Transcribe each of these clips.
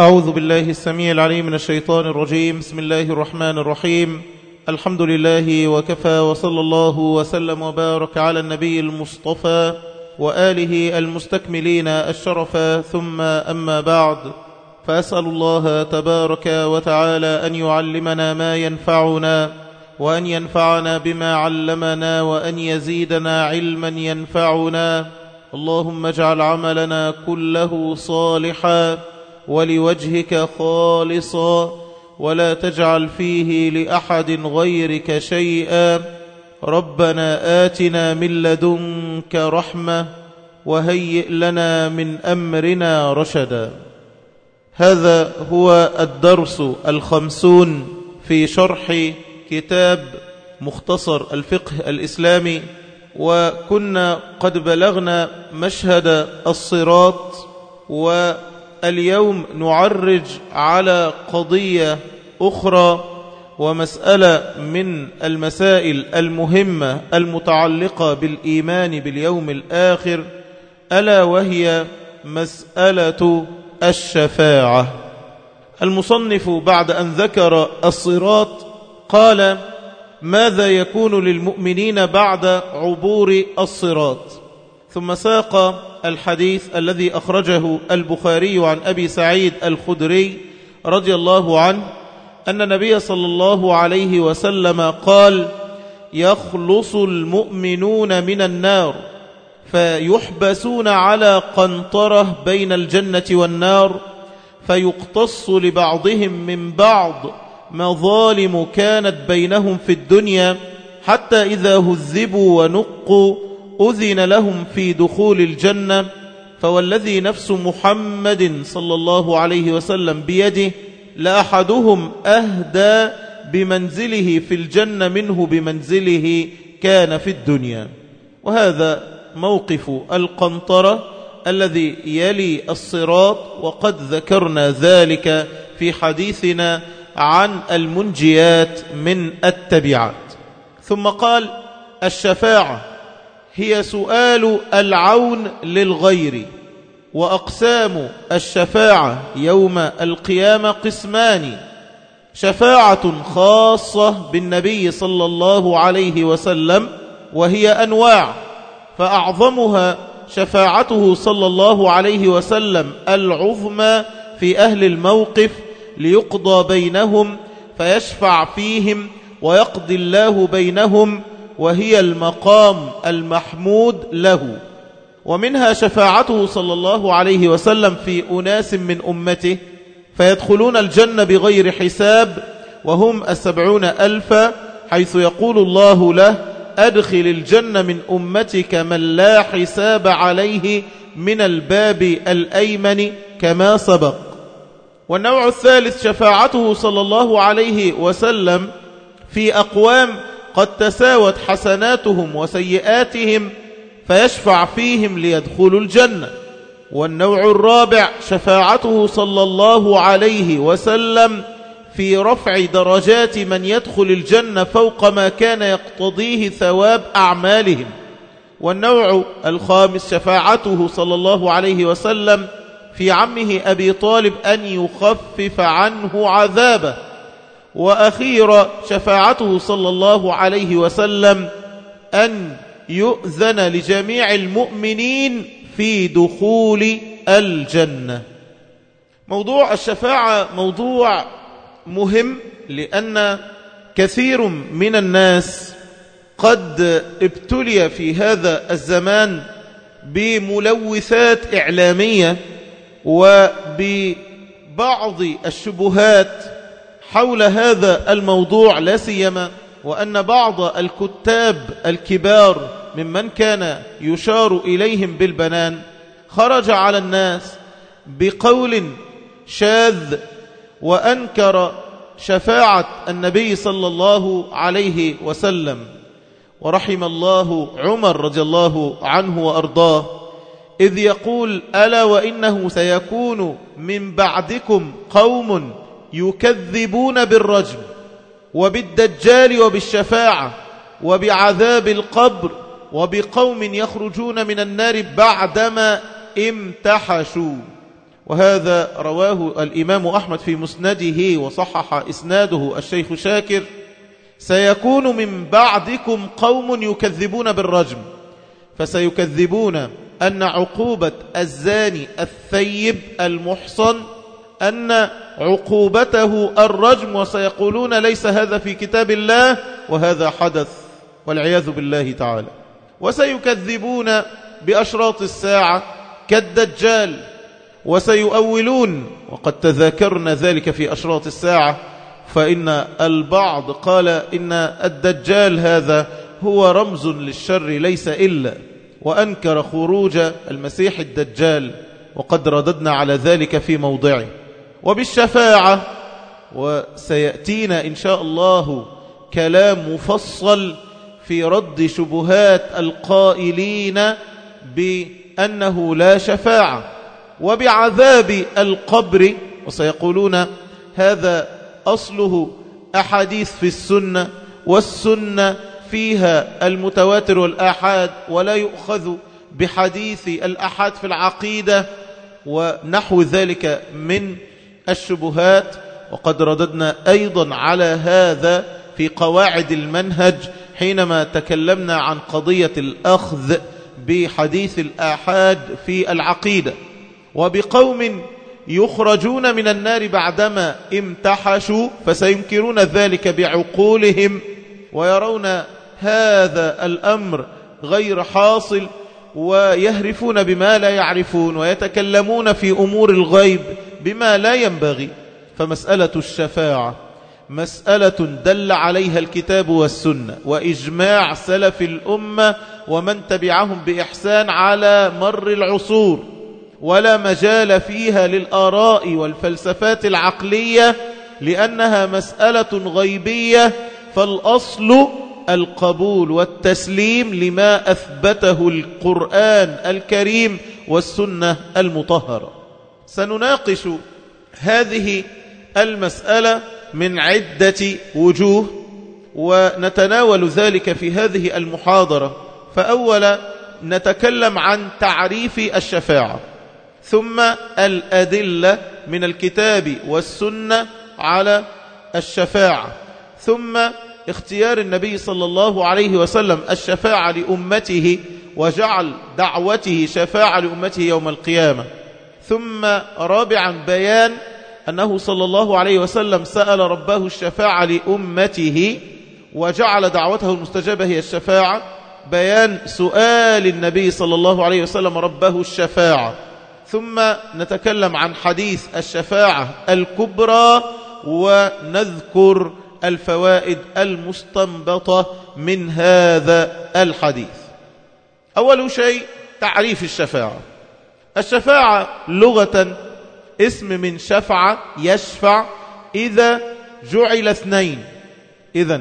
أعوذ بالله السميع العليم من الشيطان الرجيم. بسم الله الرحمن الرحيم. الحمد لله وكفى وصلى الله وسلم وبارك على النبي المصطفى وآله المستكملين الشرف. ثم أما بعد فأسأل الله تبارك وتعالى أن يعلمنا ما ينفعنا وأن ينفعنا بما علمنا وأن يزيدنا علما ينفعنا. اللهم اجعل عملنا كله صالحا. ولوجهك خالصا ولا تجعل فيه لأحد غيرك شيئا. ربنا آتنا من لدنك رحمة وهيئ لنا من أمرنا رشدا. هذا هو الدرس الخمسون في شرح كتاب مختصر الفقه الإسلامي. وكنا قد بلغنا مشهد الصراط واليوم نعرج على قضية أخرى ومسألة من المسائل المهمة المتعلقة بالإيمان باليوم الآخر ألا وهي مسألة الشفاعة. المصنف بعد أن ذكر الصراط قال ماذا يكون للمؤمنين بعد عبور الصراط؟ ثم ساق الحديث الذي أخرجه البخاري عن أبي سعيد الخدري رضي الله عنه أن النبي صلى الله عليه وسلم قال يخلص المؤمنون من النار فيحبسون على قنطرة بين الجنة والنار فيقتص لبعضهم من بعض مظالم كانت بينهم في الدنيا حتى إذا هذبوا ونقوا أذن لهم في دخول الجنة فوالذي نفس محمد صلى الله عليه وسلم بيده لأحدهم أهدى بمنزله في الجنة منه بمنزله كان في الدنيا. وهذا موقف القنطرة الذي يلي الصراط وقد ذكرنا ذلك في حديثنا عن المنجيات من التبعات. ثم قال الشفاعة هي سؤال العون للغير وأقسام الشفاعة يوم القيامة قسمان. شفاعة خاصة بالنبي صلى الله عليه وسلم وهي أنواع فأعظمها شفاعته صلى الله عليه وسلم العظمى في أهل الموقف ليقضى بينهم فيشفع فيهم ويقضي الله بينهم وهي المقام المحمود له. ومنها شفاعته صلى الله عليه وسلم في أناس من أمته فيدخلون الجنة بغير حساب وهم السبعون ألفا حيث يقول الله له أدخل الجنة من أمتك من لا حساب عليه من الباب الأيمن كما سبق. والنوع الثالث شفاعته صلى الله عليه وسلم في أقوام قد تساوت حسناتهم وسيئاتهم فيشفع فيهم ليدخلوا الجنة. والنوع الرابع شفاعته صلى الله عليه وسلم في رفع درجات من يدخل الجنة فوق ما كان يقتضيه ثواب أعمالهم. والنوع الخامس شفاعته صلى الله عليه وسلم في عمه أبي طالب أن يخفف عنه عذابه. وأخيرا شفاعته صلى الله عليه وسلم أن يؤذن لجميع المؤمنين في دخول الجنة. موضوع الشفاعة موضوع مهم لأن كثير من الناس قد ابتلي في هذا الزمان بملوثات إعلامية وببعض الشبهات حول هذا الموضوع لا سيما وأن بعض الكتاب الكبار ممن كان يشار إليهم بالبنان خرج على الناس بقول شاذ وأنكر شفاعة النبي صلى الله عليه وسلم. ورحم الله عمر رضي الله عنه وأرضاه إذ يقول ألا وإنه سيكون من بعدكم قوم يكذبون بالرجم وبالدجال وبالشفاعة وبعذاب القبر وبقوم يخرجون من النار بعدما امتحشوا. وهذا رواه الإمام أحمد في مسنده وصحح إسناده الشيخ شاكر. سيكون من بعدكم قوم يكذبون بالرجم فسيكذبون أن عقوبة الزاني الثيب المحصن أن عقوبته الرجم وسيقولون ليس هذا في كتاب الله وهذا حدث والعياذ بالله تعالى. وسيكذبون بأشراط الساعة كالدجال وسيؤولون وقد تذاكرنا ذلك في أشراط الساعة فإن البعض قال إن الدجال هذا هو رمز للشر ليس إلا وأنكر خروج المسيح الدجال وقد رددنا على ذلك في موضعه. وبالشفاعة وسيأتينا إن شاء الله كلام مفصل في رد شبهات القائلين بأنه لا شفاعة وبعذاب القبر وسيقولون هذا أصله أحاديث في السنة والسنة فيها المتواتر والآحاد ولا يؤخذ بحديث الأحاد في العقيدة ونحو ذلك من الشبهات وقد رددنا أيضا على هذا في قواعد المنهج حينما تكلمنا عن قضية الأخذ بحديث الآحاد في العقيدة. وبقوم يخرجون من النار بعدما امتحشوا فسينكرون ذلك بعقولهم ويرون هذا الأمر غير حاصل ويهرفون بما لا يعرفون ويتكلمون في أمور الغيب بما لا ينبغي فمسألة الشفاعة مسألة دل عليها الكتاب والسنة وإجماع سلف الأمة ومن تبعهم بإحسان على مر العصور ولا مجال فيها للآراء والفلسفات العقلية لأنها مسألة غيبية فالأصل القبول والتسليم لما أثبته القرآن الكريم والسنة المطهرة. سنناقش هذه المسألة من عدة وجوه ونتناول ذلك في هذه المحاضرة. فأولا نتكلم عن تعريف الشفاعة ثم الأدلة من الكتاب والسنة على الشفاعة ثم اختيار النبي صلى الله عليه وسلم الشفاعة لأمته وجعل دعوته شفاعة لأمته يوم القيامة. ثم رابعا بيان أنه صلى الله عليه وسلم سأل ربه الشفاعة لأمته وجعل دعوته المستجابة هي الشفاعة. بيان سؤال النبي صلى الله عليه وسلم ربه الشفاعة. ثم نتكلم عن حديث الشفاعة الكبرى ونذكر الفوائد المستنبطة من هذا الحديث. أول شيء تعريف الشفاعة. الشفاعة لغة اسم من شفع يشفع إذا جعل اثنين. إذا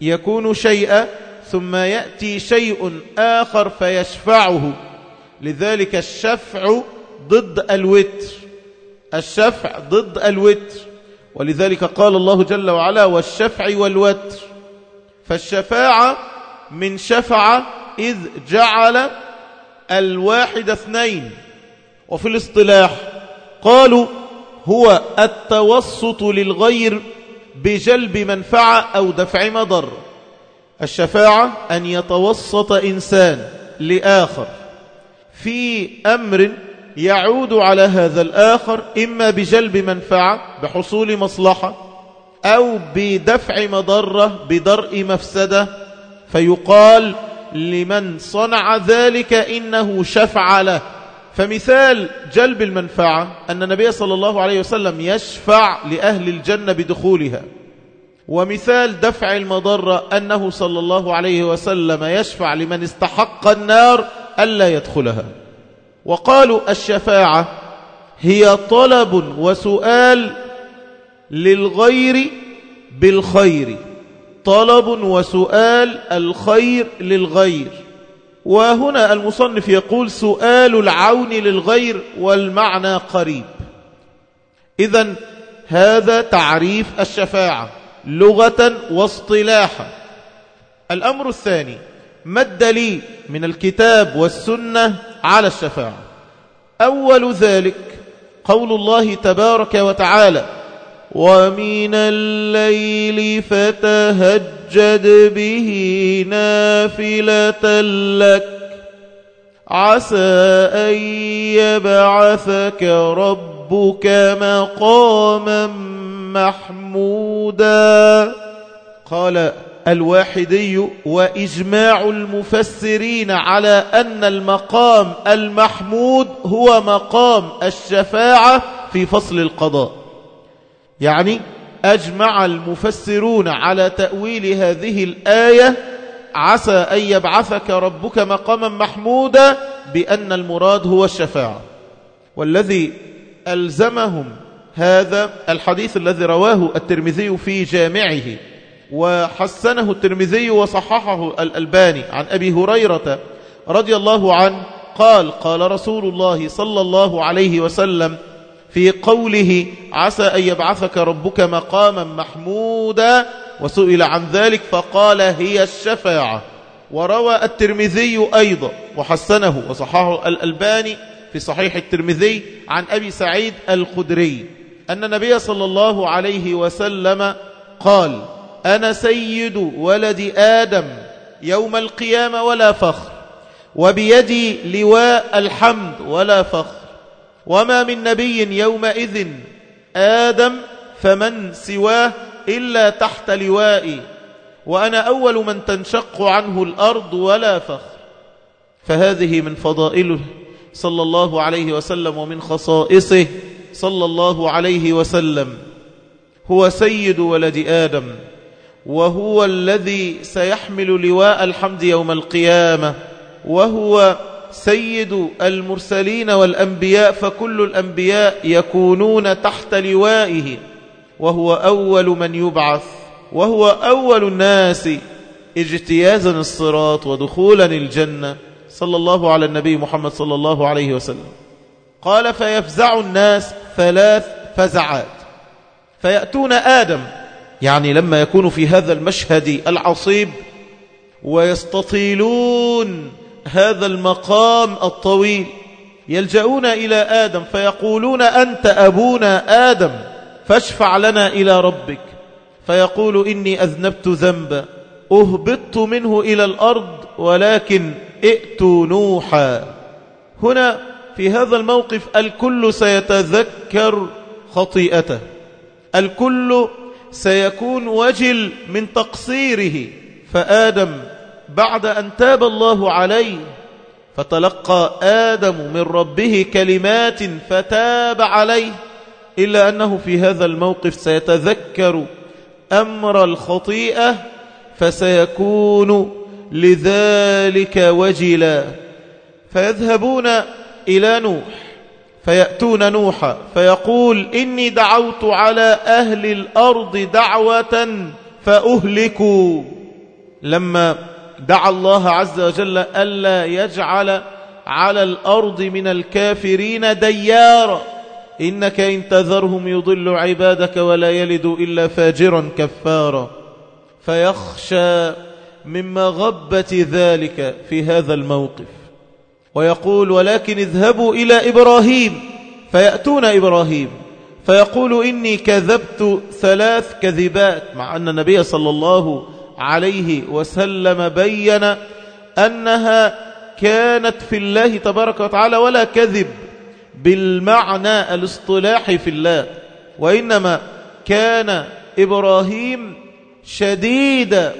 يكون شيئا ثم يأتي شيء آخر فيشفعه. لذلك الشفع ضد الوتر. الشفع ضد الوتر. ولذلك قال الله جل وعلا والشفع والوتر. فالشفاعة من شفع إذ جعل الواحد اثنين. وفي الاصطلاح قالوا هو التوسط للغير بجلب منفعة أو دفع مضر. الشفاعة أن يتوسط إنسان لآخر في أمر يعود على هذا الآخر إما بجلب منفعة بحصول مصلحة أو بدفع مضرة بدرء مفسدة. فيقال لمن صنع ذلك إنه شفع له. فمثال جلب المنفعة أن النبي صلى الله عليه وسلم يشفع لأهل الجنة بدخولها. ومثال دفع المضرة أنه صلى الله عليه وسلم يشفع لمن استحق النار ألا يدخلها. وقالوا الشفاعة هي طلب وسؤال للغير بالخير. طلب وسؤال الخير للغير. وهنا المصنف يقول سؤال العون للغير والمعنى قريب. إذا هذا تعريف الشفاعة لغة واصطلاحا. الأمر الثاني ما الدليل من الكتاب والسنة على الشفاعة؟ أول ذلك قول الله تبارك وتعالى ومن الليل فتهجد به نافلة لك عسى أن يبعثك ربك مقاما محمودا قال الواحدي وإجماع المفسرين على أن المقام المحمود هو مقام الشفاعة في فصل القضاء يعني أجمع المفسرون على تأويل هذه الآية عسى أن يبعثك ربك مقاما محمودا بأن المراد هو الشفاعة. والذي ألزمهم هذا الحديث الذي رواه الترمذي في جامعه وحسنه الترمذي وصححه الألباني عن أبي هريرة رضي الله عنه قال قال رسول الله صلى الله عليه وسلم في قوله عسى أن يبعثك ربك مقاما محمودا وسئل عن ذلك فقال هي الشفاعة. وروى الترمذي أيضا وحسنه وصححه الألباني في صحيح الترمذي عن أبي سعيد الخدري أن النبي صلى الله عليه وسلم قال أنا سيد ولد آدم يوم القيامة ولا فخر وبيدي لواء الحمد ولا فخر. وما من نبي يومئذ آدم فمن سواه إلا تحت لوائي وأنا أول من تنشق عنه الأرض ولا فخر. فهذه من فضائله صلى الله عليه وسلم ومن خصائصه صلى الله عليه وسلم. هو سيد ولد آدم وهو الذي سيحمل لواء الحمد يوم القيامة وهو سيد المرسلين والأنبياء فكل الأنبياء يكونون تحت لوائه وهو أول من يبعث وهو أول الناس. اجتيازا الصراط ودخولا الجنة. صلى الله على النبي محمد صلى الله عليه وسلم. قال فيفزع الناس ثلاث فزعات. فيأتون آدم يعني لما يكون في هذا المشهد العصيب ويستطيلون هذا المقام الطويل. يلجؤون إلى آدم فيقولون أنت أبونا آدم فاشفع لنا إلى ربك. فيقول إني أذنبت ذنبا أهبطت منه إلى الأرض ولكن ائتوا نوحا. هنا في هذا الموقف الكل سيتذكر خطيئته. الكل سيكون وجل من تقصيره. فآدم بعد أن تاب الله عليه فتلقى آدم من ربه كلمات فتاب عليه إلا أنه في هذا الموقف سيتذكر أمر الخطيئة فسيكون لذلك وجلا. فيذهبون إلى نوح فيأتون نوحا فيقول إني دعوت على أهل الأرض دعوة فأهلكوا. لما دعا الله عز وجل ألا يجعل على الأرض من الكافرين ديارا إنك إن تذرهم يضل عبادك ولا يلد إلا فاجرا كفارا. فيخشى من مغبة ذلك في هذا الموقف. ويقول ولكن اذهبوا إلى إبراهيم. فيأتون إبراهيم. فيقول إني كذبت ثلاث كذبات مع أن النبي صلى الله عليه وسلم بين أنها كانت في الله تبارك وتعالى ولا كذب بالمعنى الاصطلاحي في الله وإنما كان إبراهيم شديد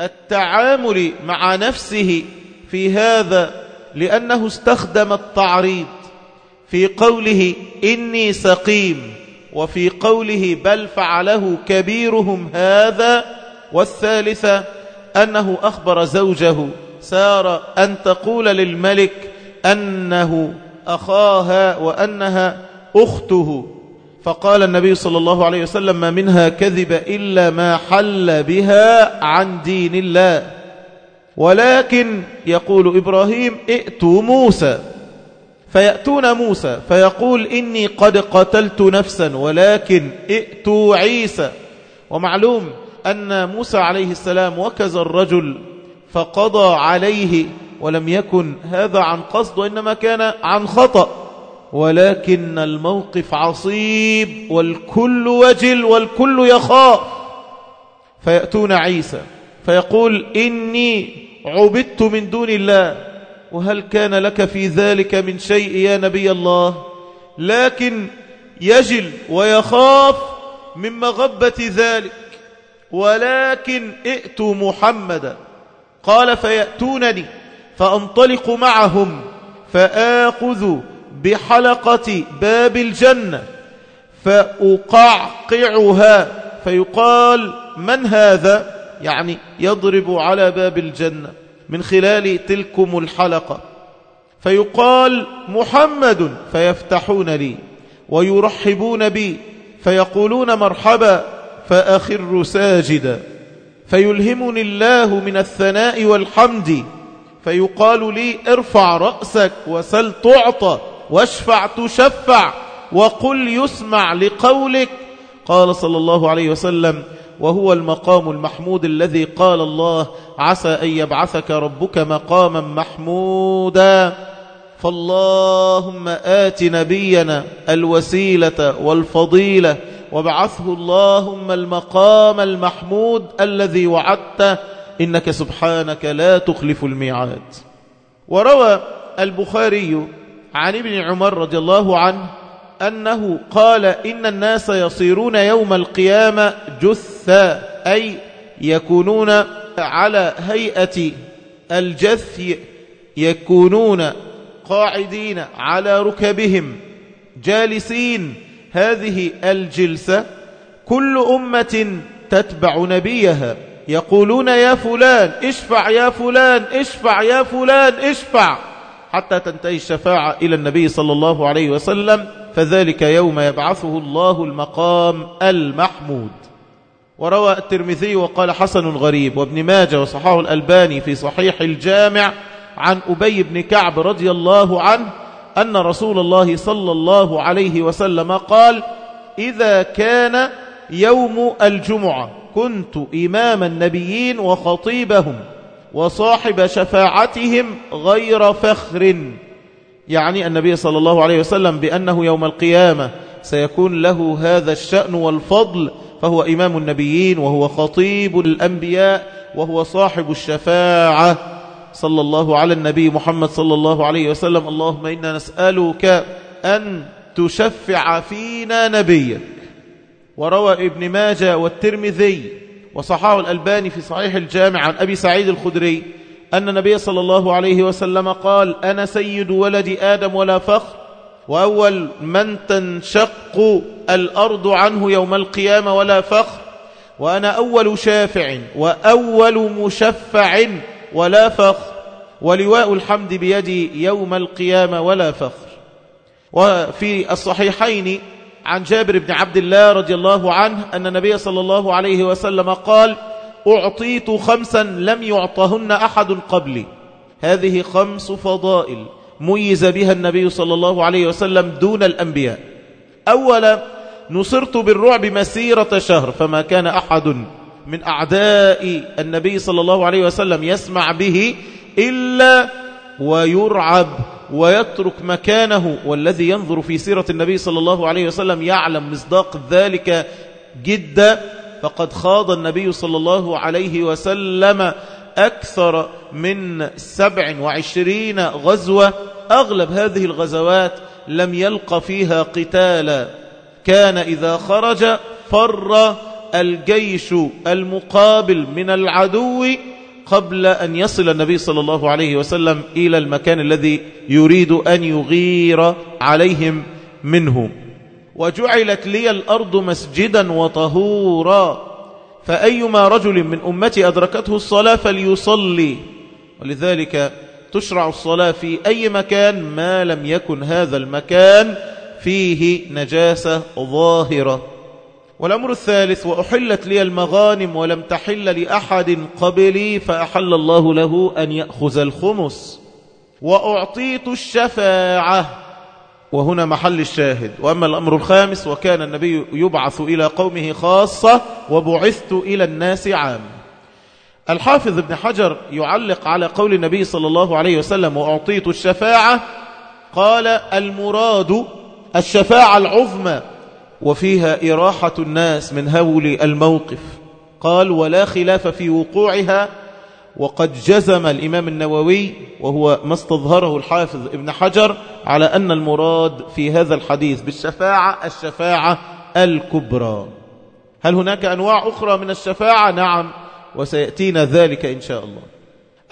التعامل مع نفسه في هذا لأنه استخدم التعريض في قوله إني سقيم وفي قوله بل فعله كبيرهم هذا والثالثة أنه أخبر زوجه سار أن تقول للملك أنه أخاها وأنها أخته. فقال النبي صلى الله عليه وسلم ما منها كذب إلا ما حل بها عن دين الله. ولكن يقول إبراهيم ائتوا موسى. فيأتون موسى فيقول إني قد قتلت نفسا ولكن ائتوا عيسى. ومعلوم أن موسى عليه السلام وكز الرجل فقضى عليه ولم يكن هذا عن قصد وإنما كان عن خطأ. ولكن الموقف عصيب والكل وجل والكل يخاف. فيأتون عيسى فيقول إني عبدت من دون الله وهل كان لك في ذلك من شيء يا نبي الله؟ لكن يجل ويخاف من مغبة ذلك. ولكن ائتوا محمدا. قال فيأتونني فأنطلق معهم فآخذ بحلقة باب الجنة فأقعقعها فيقال من هذا؟ يعني يضرب على باب الجنة من خلال تلكم الحلقة. فيقال محمد فيفتحون لي ويرحبون بي فيقولون مرحبا فأخر ساجدا. فيلهمني الله من الثناء والحمد. فيقال لي ارفع رأسك وسل تعطى واشفع تشفع وقل يسمع لقولك. قال صلى الله عليه وسلم وهو المقام المحمود الذي قال الله عسى أن يبعثك ربك مقاما محمودا. فاللهم آت نبينا الوسيلة والفضيلة وابعثه اللهم المقام المحمود الذي وعدته. إنك سبحانك لا تخلف الميعاد. وروى البخاري عن ابن عمر رضي الله عنه أنه قال إن الناس يصيرون يوم القيامة جثا أي يكونون على هيئة الجث يكونون قاعدين على ركبهم جالسين هذه الجلسة كل أمة تتبع نبيها يقولون يا فلان اشفع يا فلان اشفع يا فلان اشفع. حتى تنتهي الشفاعة إلى النبي صلى الله عليه وسلم فذلك يوم يبعثه الله المقام المحمود. وروى الترمذي وقال حسن غريب وابن ماجه وصحاه الألباني في صحيح الجامع عن أبي بن كعب رضي الله عنه أن رسول الله صلى الله عليه وسلم قال إذا كان يوم الجمعة كنت إمام النبيين وخطيبهم وصاحب شفاعتهم غير فخر. يعني النبي صلى الله عليه وسلم بأنه يوم القيامة سيكون له هذا الشأن والفضل فهو إمام النبيين وهو خطيب الأنبياء وهو صاحب الشفاعة. صلى الله على النبي محمد صلى الله عليه وسلم. اللهم إنا نسألك أن تشفع فينا نبيك. وروى ابن ماجة والترمذي وصحاه الألباني في صحيح الجامع عن أبي سعيد الخدري أن النبي صلى الله عليه وسلم قال أنا سيد ولد آدم ولا فخر وأول من تنشق الأرض عنه يوم القيامة ولا فخر وأنا أول شافع وأول مشفع ولا فخر. ولواء الحمد بيدي يوم القيامة ولا فخر. وفي الصحيحين عن جابر بن عبد الله رضي الله عنه أن النبي صلى الله عليه وسلم قال أعطيت خمسا لم يعطهن أحد قبلي. هذه خمس فضائل ميز بها النبي صلى الله عليه وسلم دون الأنبياء. أولا نصرت بالرعب مسيرة شهر فما كان أحد من أعداء النبي صلى الله عليه وسلم يسمع به إلا ويرعب ويترك مكانه والذي ينظر في سيرة النبي صلى الله عليه وسلم يعلم مصداق ذلك جدا فقد خاض النبي صلى الله عليه وسلم أكثر من سبع وعشرين غزوة. أغلب هذه الغزوات لم يلق فيها قتالا. كان إذا خرج فر الجيش المقابل من العدو قبل أن يصل النبي صلى الله عليه وسلم إلى المكان الذي يريد أن يغير عليهم منه. وجعلت لي الأرض مسجدا وطهورا. فأيما رجل من أمتي أدركته الصلاة فليصلي. ولذلك تشرع الصلاة في أي مكان ما لم يكن هذا المكان فيه نجاسة ظاهرة. والأمر الثالث وأحلت لي المغانم ولم تحل لأحد قبلي فأحل الله له أن يأخذ الخمس. وأعطيت الشفاعة وهنا محل الشاهد. وأما الأمر الخامس وكان النبي يبعث إلى قومه خاصة وبعثت إلى الناس عام. الحافظ ابن حجر يعلق على قول النبي صلى الله عليه وسلم وأعطيت الشفاعة قال المراد الشفاعة العظمى. وفيها إراحة الناس من هول الموقف. قال ولا خلاف في وقوعها. وقد جزم الإمام النووي وهو ما استظهره الحافظ ابن حجر على أن المراد في هذا الحديث بالشفاعة الشفاعة الكبرى. هل هناك أنواع أخرى من الشفاعة؟ نعم وسيأتينا ذلك إن شاء الله.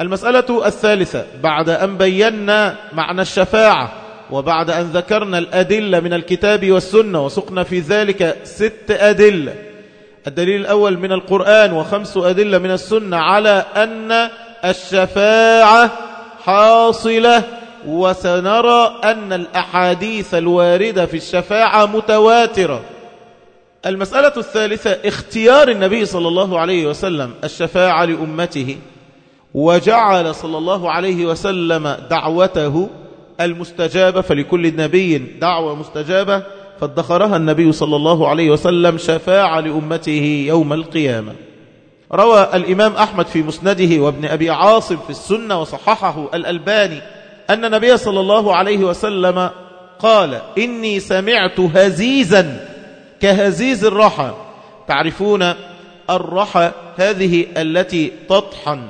المسألة الثالثة بعد أن بينا معنى الشفاعة. وبعد أن ذكرنا الأدلة من الكتاب والسنة وسقنا في ذلك ست أدلة الدليل الأول من القرآن وخمس أدلة من السنة على أن الشفاعة حاصلة وسنرى أن الأحاديث الواردة في الشفاعة متواترة. المسألة الثالثة اختيار النبي صلى الله عليه وسلم الشفاعة لأمته وجعل صلى الله عليه وسلم دعوته المستجابة فلكل نبي دعوة مستجابة فادخرها النبي صلى الله عليه وسلم شفاعة لأمته يوم القيامة. روى الإمام أحمد في مسنده وابن أبي عاصم في السنة وصححه الألباني أن النبي صلى الله عليه وسلم قال إني سمعت هزيزا كهزيز الرحى. تعرفون الرحى هذه التي تطحن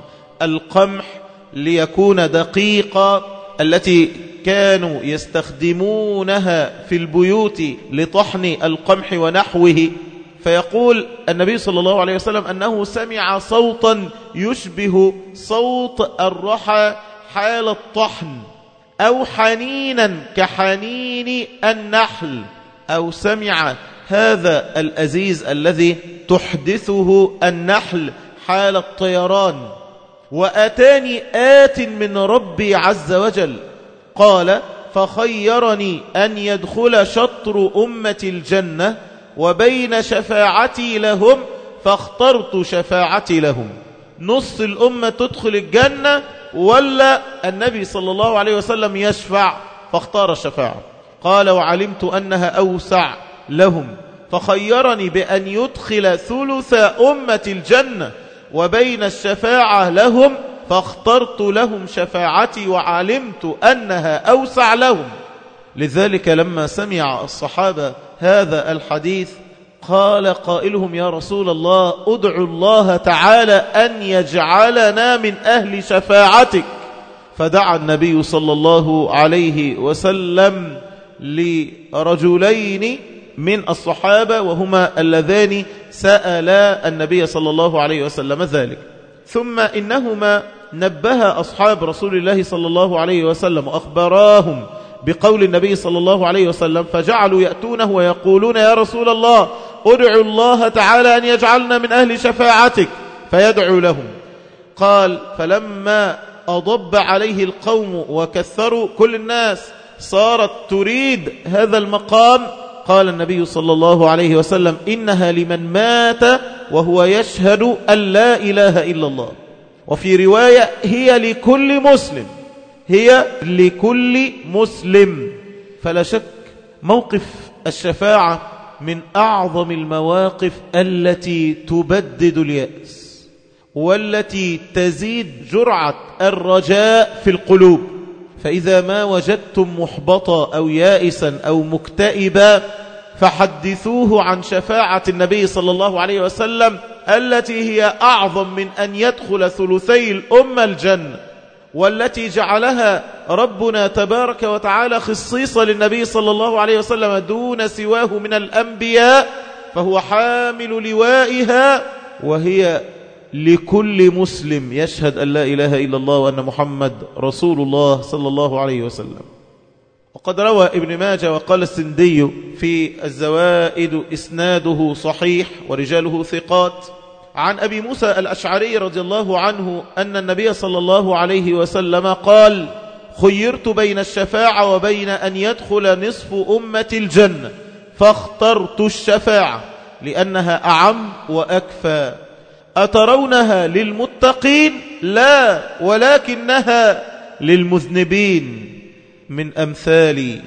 القمح ليكون دقيقا التي كانوا يستخدمونها في البيوت لطحن القمح ونحوه فيقول النبي صلى الله عليه وسلم أنه سمع صوتا يشبه صوت الرحى حال الطحن أو حنينا كحنين النحل أو سمع هذا الأزيز الذي تحدثه النحل حال الطيران. وأتاني آت من ربي عز وجل. قال فخيرني أن يدخل شطر أمة الجنة وبين شفاعتي لهم فاخترت شفاعتي لهم. نص الأمة تدخل الجنة ولا النبي صلى الله عليه وسلم يشفع فاختار الشفاعة. قال وعلمت أنها أوسع لهم. فخيرني بأن يدخل ثلث أمة الجنة وبين الشفاعة لهم فاخترت لهم شفاعتي وعلمت أنها أوسع لهم. لذلك لما سمع الصحابة هذا الحديث قال قائلهم يا رسول الله ادعوا الله تعالى أن يجعلنا من أهل شفاعتك. فدعا النبي صلى الله عليه وسلم لرجلين من الصحابة وهما اللذان سألا النبي صلى الله عليه وسلم ذلك. ثم إنهما نبه أصحاب رسول الله صلى الله عليه وسلم وأخبراهم بقول النبي صلى الله عليه وسلم فجعلوا يأتونه ويقولون يا رسول الله ادعوا الله تعالى أن يجعلنا من أهل شفاعتك. فيدعو لهم. قال فلما أضب عليه القوم وكثروا كل الناس صارت تريد هذا المقام قال النبي صلى الله عليه وسلم إنها لمن مات وهو يشهد أن لا إله إلا الله. وفي رواية هي لكل مسلم. هي لكل مسلم. فلا شك موقف الشفاعة من أعظم المواقف التي تبدد اليأس والتي تزيد جرعة الرجاء في القلوب. فإذا ما وجدتم محبطا أو يائسا أو مكتئبا فحدثوه عن شفاعة النبي صلى الله عليه وسلم التي هي أعظم من أن يدخل ثلثي الأمة الجنة والتي جعلها ربنا تبارك وتعالى خصيصة للنبي صلى الله عليه وسلم دون سواه من الأنبياء فهو حامل لوائها وهي لكل مسلم يشهد أن لا إله إلا الله وأن محمد رسول الله صلى الله عليه وسلم. وقد روى ابن ماجه وقال السندي في الزوائد إسناده صحيح ورجاله ثقات عن أبي موسى الأشعري رضي الله عنه أن النبي صلى الله عليه وسلم قال خيرت بين الشفاعة وبين أن يدخل نصف أمة الجنة فاخترت الشفاعة لأنها أعم وأكفى. أترونها للمتقين؟ لا ولكنها للمذنبين من أمثالي.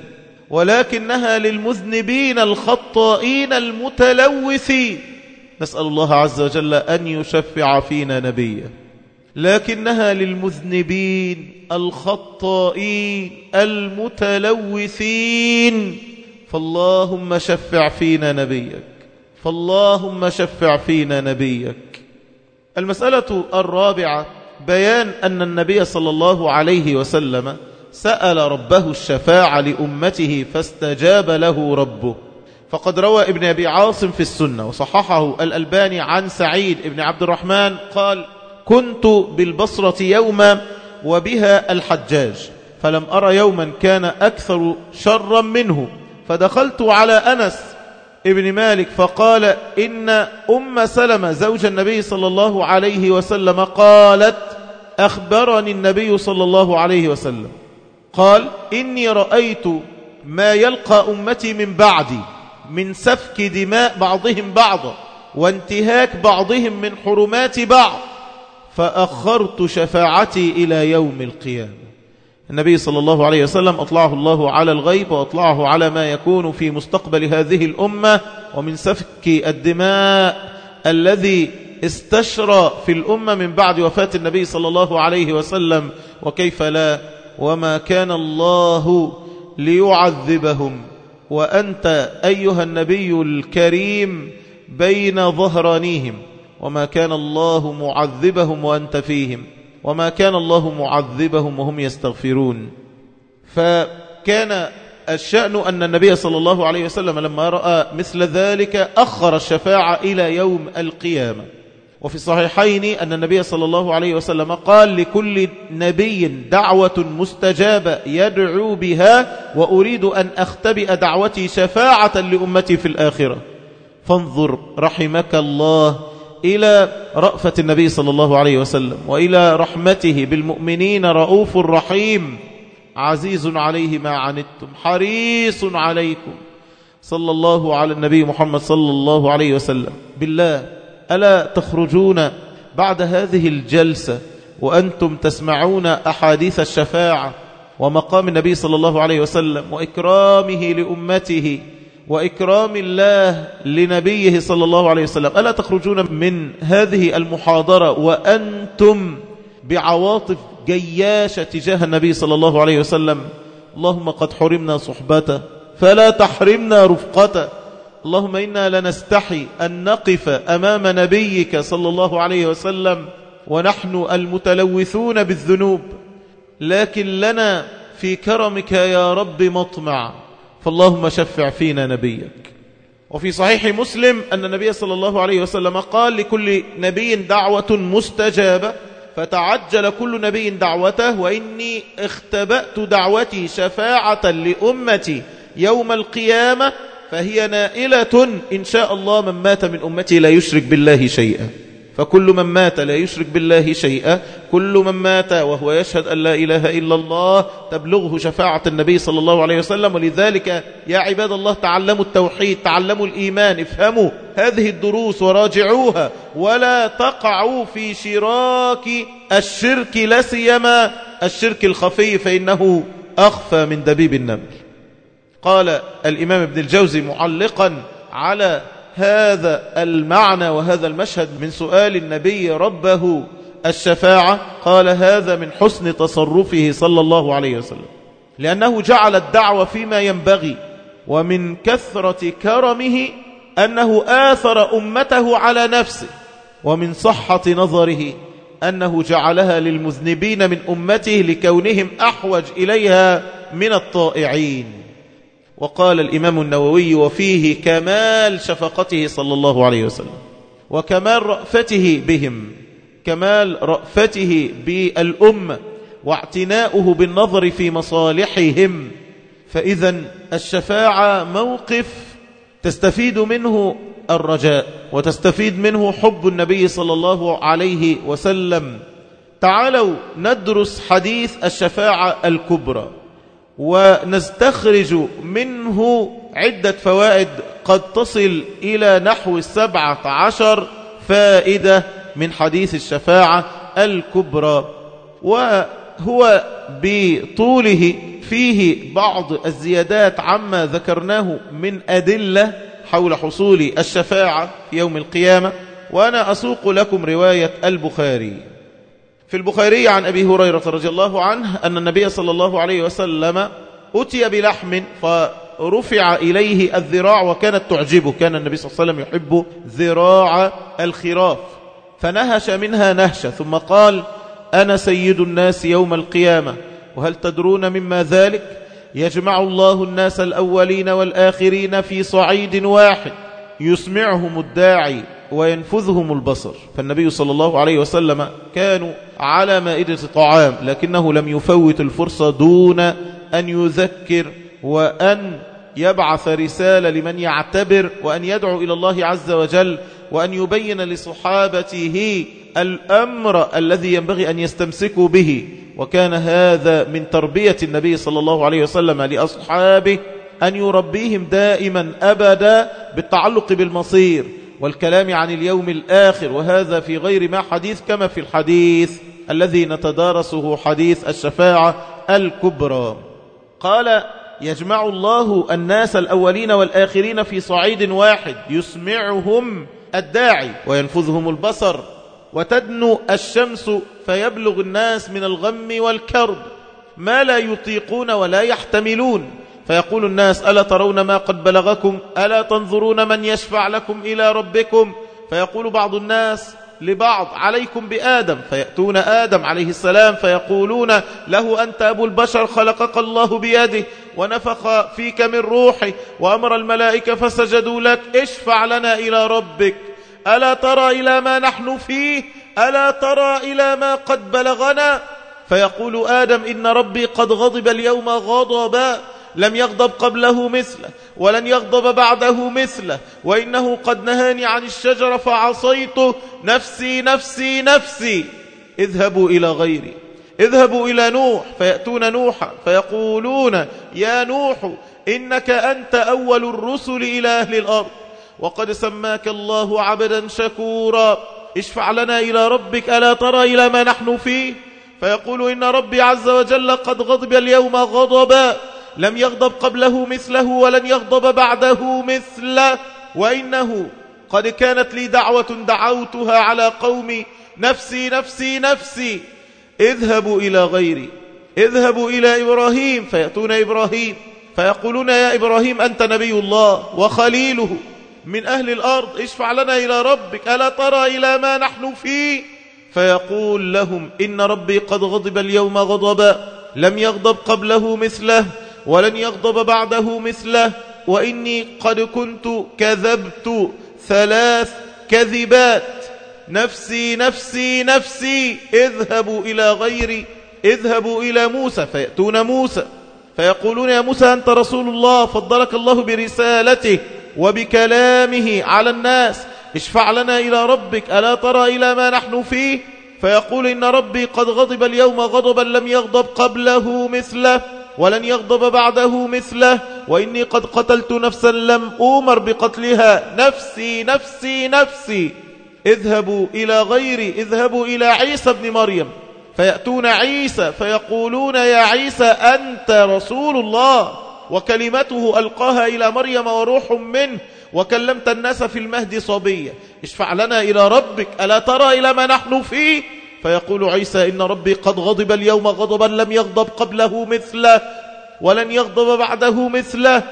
ولكنها للمذنبين الخطائين المتلوثين نسأل الله عز وجل أن يشفع فينا نبيه لكنها للمذنبين الخطائين المتلوثين. فاللهم شفع فينا نبيك. فاللهم شفع فينا نبيك. المسألة الرابعة بيان أن النبي صلى الله عليه وسلم سأل ربه الشفاعة لأمته فاستجاب له ربه. فقد روى ابن أبي عاصم في السنة وصححه الألباني عن سعيد ابن عبد الرحمن قال كنت بالبصرة يوما وبها الحجاج فلم أرى يوما كان أكثر شرا منه فدخلت على أنس ابن مالك فقال إن أم سلمة زوج النبي صلى الله عليه وسلم قالت أخبرني النبي صلى الله عليه وسلم. قال إني رأيت ما يلقى أمتي من بعدي من سفك دماء بعضهم بعضا وانتهاك بعضهم من حرمات بعض فأخرت شفاعتي إلى يوم القيامة. النبي صلى الله عليه وسلم أطلعه الله على الغيب وأطلعه على ما يكون في مستقبل هذه الأمة ومن سفك الدماء الذي استشرى في الأمة من بعد وفاة النبي صلى الله عليه وسلم وكيف لا وما كان الله ليعذبهم وأنت أيها النبي الكريم بين ظهرانيهم وما كان الله معذبهم وأنت فيهم وما كان الله معذبهم وهم يستغفرون. فكان الشأن أن النبي صلى الله عليه وسلم لما رأى مثل ذلك أخر الشفاعة إلى يوم القيامة. وفي الصحيحين أن النبي صلى الله عليه وسلم قال لكل نبي دعوة مستجابة يدعو بها وأريد أن أختبئ دعوتي شفاعة لأمتي في الآخرة. فانظر رحمك الله إلى رأفة النبي صلى الله عليه وسلم وإلى رحمته بالمؤمنين رؤوف رحيم. عزيز عليه ما عنتم حريص عليكم. صلى الله على النبي محمد صلى الله عليه وسلم. بالله ألا تخرجون بعد هذه الجلسة وأنتم تسمعون أحاديث الشفاعة ومقام النبي صلى الله عليه وسلم وإكرامه لأمته وإكرام الله لنبيه صلى الله عليه وسلم. ألا تخرجون من هذه المحاضرة وأنتم بعواطف جياشة تجاه النبي صلى الله عليه وسلم؟ اللهم قد حرمنا صحبته فلا تحرمنا رفقته. اللهم إنا لنستحي أن نقف أمام نبيك صلى الله عليه وسلم ونحن المتلوثون بالذنوب. لكن لنا في كرمك يا رب مطمع. فاللهم شفع فينا نبيك. وفي صحيح مسلم أن النبي صلى الله عليه وسلم قال لكل نبي دعوة مستجابة فتعجل كل نبي دعوته وإني اختبأت دعوتي شفاعة لأمتي يوم القيامة فهي نائلة إن شاء الله من مات من أمتي لا يشرك بالله شيئا. فكل من مات لا يشرك بالله شيئا كل من مات وهو يشهد أن لا إله إلا الله تبلغه شفاعة النبي صلى الله عليه وسلم. ولذلك يا عباد الله تعلموا التوحيد تعلموا الإيمان افهموا هذه الدروس وراجعوها. ولا تقعوا في شراك الشرك لا سيما الشرك الخفي فإنه أخفى من دبيب النمل. قال الإمام ابن الجوزي معلقا على هذا المعنى وهذا المشهد من سؤال النبي ربه الشفاعة. قال هذا من حسن تصرفه صلى الله عليه وسلم لأنه جعل الدعوة فيما ينبغي ومن كثرة كرمه أنه آثر أمته على نفسه ومن صحة نظره أنه جعلها للمذنبين من أمته لكونهم أحوج إليها من الطائعين. وقال الإمام النووي وفيه كمال شفقته صلى الله عليه وسلم وكمال رأفته بهم كمال رأفته بالأمة واعتناؤه بالنظر في مصالحهم. فإذا الشفاعة موقف تستفيد منه الرجاء وتستفيد منه حب النبي صلى الله عليه وسلم. تعالوا ندرس حديث الشفاعة الكبرى. ونستخرج منه عدة فوائد قد تصل إلى نحو السبعة عشر فائدة من حديث الشفاعة الكبرى وهو بطوله فيه بعض الزيادات عما ذكرناه من أدلة حول حصول الشفاعة يوم القيامة وأنا أسوق لكم رواية البخاري. في البخاري عن أبي هريرة رضي الله عنه أن النبي صلى الله عليه وسلم أتي بلحم فرفع إليه الذراع وكانت تعجبه كان النبي صلى الله عليه وسلم يحب ذراع الخراف فنهش منها نهشة ثم قال أنا سيد الناس يوم القيامة وهل تدرون مما ذلك؟ يجمع الله الناس الأولين والآخرين في صعيد واحد يسمعهم الداعي وينفذهم البصر. فالنبي صلى الله عليه وسلم كانوا على مائدة طعام لكنه لم يفوت الفرصة دون أن يذكر وأن يبعث رسالة لمن يعتبر وأن يدعو إلى الله عز وجل وأن يبين لصحابته الأمر الذي ينبغي أن يستمسكوا به. وكان هذا من تربية النبي صلى الله عليه وسلم لأصحابه أن يربيهم دائما أبدا بالتعلق بالمصير. والكلام عن اليوم الآخر وهذا في غير ما حديث كما في الحديث الذي نتدارسه حديث الشفاعة الكبرى. قال يجمع الله الناس الأولين والآخرين في صعيد واحد يسمعهم الداعي وينفذهم البصر وتدنو الشمس فيبلغ الناس من الغم والكرب ما لا يطيقون ولا يحتملون. فيقول الناس ألا ترون ما قد بلغكم؟ ألا تنظرون من يشفع لكم إلى ربكم؟ فيقول بعض الناس لبعض عليكم بآدم فيأتون آدم عليه السلام فيقولون له أنت أبو البشر خلقك الله بيده ونفخ فيك من روحه وأمر الملائكة فسجدوا لك اشفع لنا إلى ربك. ألا ترى إلى ما نحن فيه؟ ألا ترى إلى ما قد بلغنا؟ فيقول آدم إن ربي قد غضب اليوم غضبا. لم يغضب قبله مثله ولن يغضب بعده مثله وإنه قد نهاني عن الشجرة فعصيته نفسي نفسي نفسي اذهبوا إلى غيري اذهبوا إلى نوح فيأتون نوحا فيقولون يا نوح إنك أنت أول الرسل إلى أهل الأرض وقد سماك الله عبدا شكورا اشفع لنا إلى ربك ألا ترى إلى ما نحن فيه؟ فيقول إن ربي عز وجل قد غضب اليوم غضبا. لم يغضب قبله مثله ولن يغضب بعده مثله. وإنه قد كانت لي دعوة دعوتها على قومي نفسي نفسي نفسي اذهبوا إلى غيري اذهبوا إلى إبراهيم فيأتون إبراهيم فيقولون يا إبراهيم أنت نبي الله وخليله من أهل الأرض اشفع لنا إلى ربك ألا ترى إلى ما نحن فيه؟ فيقول لهم إن ربي قد غضب اليوم غضبا لم يغضب قبله مثله. ولن يغضب بعده مثله وإني قد كنت كذبت ثلاث كذبات. نفسي نفسي نفسي اذهبوا إلى غيري اذهبوا إلى موسى فيأتون موسى فيقولون يا موسى أنت رسول الله فضلك الله برسالته وبكلامه على الناس. اشفع لنا إلى ربك ألا ترى إلى ما نحن فيه؟ فيقول إن ربي قد غضب اليوم غضبا لم يغضب قبله مثله. ولن يغضب بعده مثله. وإني قد قتلت نفسا لم أومر بقتلها. نفسي نفسي نفسي. اذهبوا إلى غيري. اذهبوا إلى عيسى بن مريم. فيأتون عيسى فيقولون يا عيسى أنت رسول الله. وكلمته ألقاها إلى مريم وروح منه. وكلمت الناس في المهد صبية. اشفع لنا إلى ربك. ألا ترى إلى ما نحن فيه؟ فيقول عيسى إن ربي قد غضب اليوم غضبا لم يغضب قبله مثله ولن يغضب بعده مثله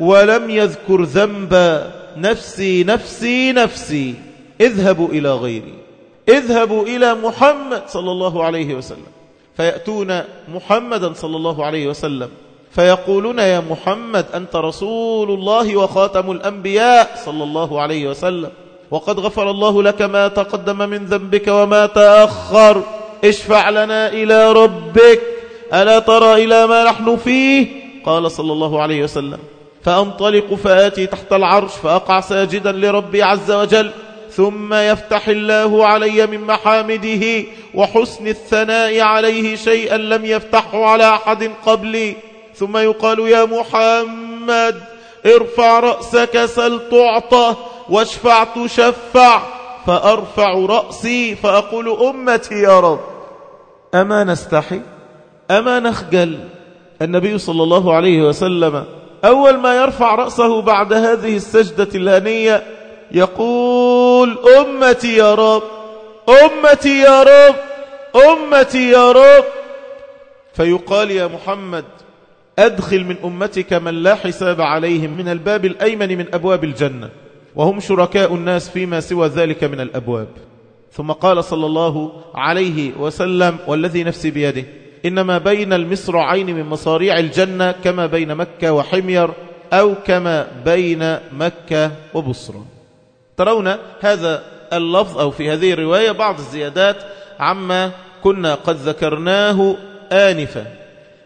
ولم يذكر ذنبا. نفسي نفسي نفسي. اذهبوا إلى غيري. اذهبوا إلى محمد صلى الله عليه وسلم. فيأتون محمدا صلى الله عليه وسلم. فيقولون يا محمد أنت رسول الله وخاتم الأنبياء صلى الله عليه وسلم. وقد غفر الله لك ما تقدم من ذنبك وما تأخر. اشفع لنا إلى ربك. ألا ترى إلى ما نحن فيه؟ قال صلى الله عليه وسلم. فأنطلق فآتي تحت العرش فأقع ساجدا لربي عز وجل. ثم يفتح الله علي من محامده وحسن الثناء عليه شيئا لم يفتحه على أحد قبلي. ثم يقال يا محمد ارفع رأسك سل تعطى. واشفع تشفع فأرفع رأسي فأقول أمتي يا رب. أما نستحي؟ أما نخجل؟ النبي صلى الله عليه وسلم أول ما يرفع رأسه بعد هذه السجدة الهنية يقول أمتي يا رب أمتي يا رب أمتي يا رب. فيقال يا محمد أدخل من أمتك من لا حساب عليهم من الباب الأيمن من أبواب الجنة. وهم شركاء الناس فيما سوى ذلك من الأبواب. ثم قال صلى الله عليه وسلم والذي نفسي بيده إنما بين المصرعين من مصاريع الجنة كما بين مكة وحمير أو كما بين مكة وبصرة. ترون هذا اللفظ أو في هذه الرواية بعض الزيادات عما كنا قد ذكرناه آنفا.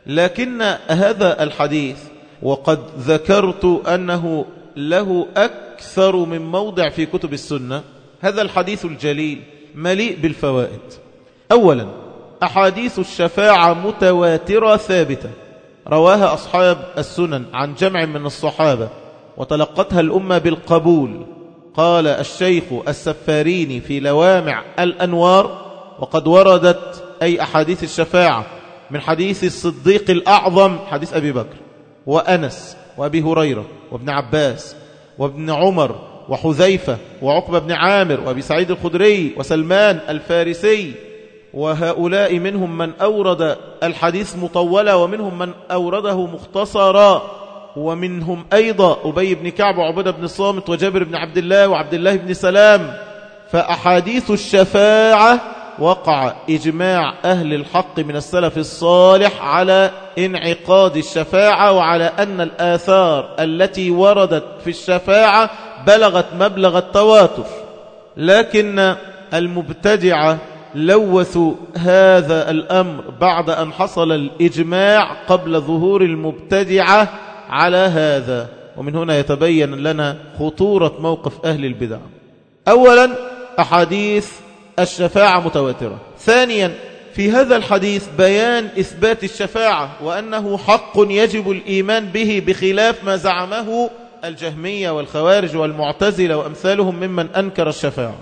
لكن هذا الحديث وقد ذكرت أنه له أكثر من موضع في كتب السنة هذا الحديث الجليل مليء بالفوائد. أولا أحاديث الشفاعة متواترة ثابتة. رواها أصحاب السنن عن جمع من الصحابة وتلقتها الأمة بالقبول. قال الشيخ السفاريني في لوامع الأنوار وقد وردت أي أحاديث الشفاعة من حديث الصديق الأعظم حديث أبي بكر وأنس وأبي هريرة وابن عباس وابن عمر وحذيفة وعقبة بن عامر وأبي سعيد الخدري وسلمان الفارسي وهؤلاء منهم من أورد الحديث مطولا ومنهم من أورده مختصرا ومنهم أيضا أبي بن كعب وعبد بن الصامت وجابر بن عبد الله وعبد الله بن سلام فأحاديث الشفاعة وقع إجماع أهل الحق من السلف الصالح على انعقاد الشفاعة وعلى أن الآثار التي وردت في الشفاعة بلغت مبلغ التواتر. لكن المبتدعة لوثوا هذا الأمر بعد أن حصل الإجماع قبل ظهور المبتدعة على هذا. ومن هنا يتبين لنا خطورة موقف أهل البدع. أولا أحاديث الشفاعة متواترة. ثانيا في هذا الحديث بيان إثبات الشفاعة وأنه حق يجب الإيمان به بخلاف ما زعمه الجهمية والخوارج والمعتزلة وأمثالهم ممن أنكر الشفاعة.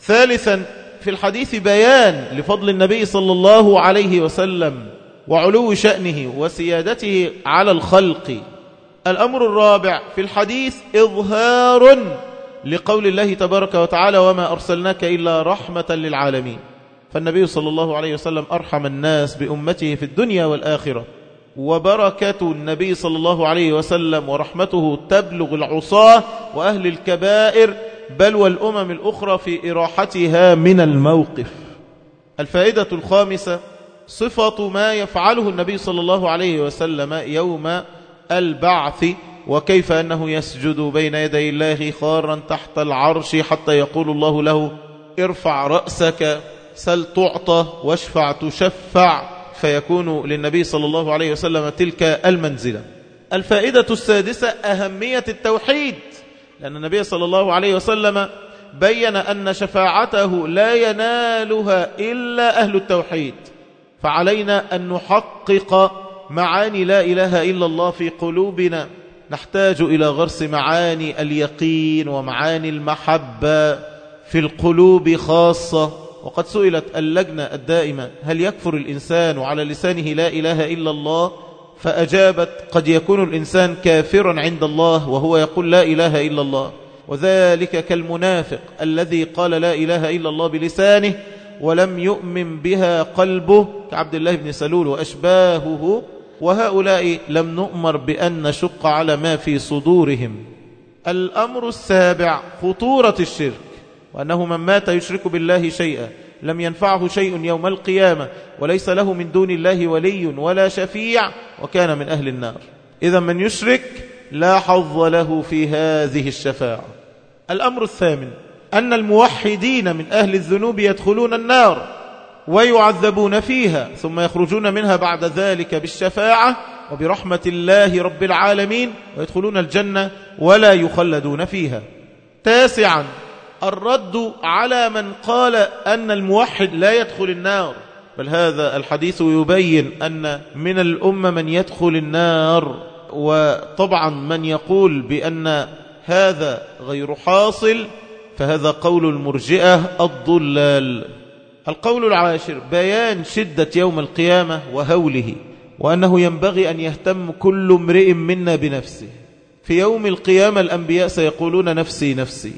ثالثا في الحديث بيان لفضل النبي صلى الله عليه وسلم وعلو شأنه وسيادته على الخلق. الأمر الرابع في الحديث إظهار لقول الله تبارك وتعالى وما أرسلناك إلا رحمة للعالمين. فالنبي صلى الله عليه وسلم أرحم الناس بأمته في الدنيا والآخرة. وبركة النبي صلى الله عليه وسلم ورحمته تبلغ العصاة وأهل الكبائر بل والأمم الأخرى في إراحتها من الموقف. الفائدة الخامسة صفة ما يفعله النبي صلى الله عليه وسلم يوم البعث وكيف أنه يسجد بين يدي الله خارا تحت العرش حتى يقول الله له ارفع رأسك سل تعطى واشفع تشفع. فيكون للنبي صلى الله عليه وسلم تلك المنزلة. الفائدة السادسة أهمية التوحيد. لأن النبي صلى الله عليه وسلم بين أن شفاعته لا ينالها إلا أهل التوحيد. فعلينا أن نحقق معاني لا إله إلا الله في قلوبنا. نحتاج إلى غرس معاني اليقين ومعاني المحبة في القلوب خاصة. وقد سئلت اللجنة الدائمة هل يكفر الإنسان على لسانه لا إله إلا الله؟ فأجابت قد يكون الإنسان كافرا عند الله وهو يقول لا إله إلا الله. وذلك كالمنافق الذي قال لا إله إلا الله بلسانه ولم يؤمن بها قلبه كعبد الله بن سلول وأشباهه وهؤلاء لم نؤمر بأن نشق على ما في صدورهم. الأمر السابع خطورة الشرك وأنه من مات يشرك بالله شيئا لم ينفعه شيء يوم القيامة وليس له من دون الله ولي ولا شفيع وكان من أهل النار. إذا من يشرك لا حظ له في هذه الشفاعة. الأمر الثامن أن الموحدين من أهل الذنوب يدخلون النار. ويعذبون فيها ثم يخرجون منها بعد ذلك بالشفاعة وبرحمة الله رب العالمين ويدخلون الجنة ولا يخلدون فيها. تاسعا الرد على من قال أن الموحد لا يدخل النار. بل هذا الحديث يبين أن من الأمة من يدخل النار وطبعا من يقول بأن هذا غير حاصل فهذا قول المرجئة الضلال. القول العاشر بيان شدة يوم القيامة وهوله وأنه ينبغي أن يهتم كل امرئ منا بنفسه. في يوم القيامة الأنبياء سيقولون نفسي نفسي.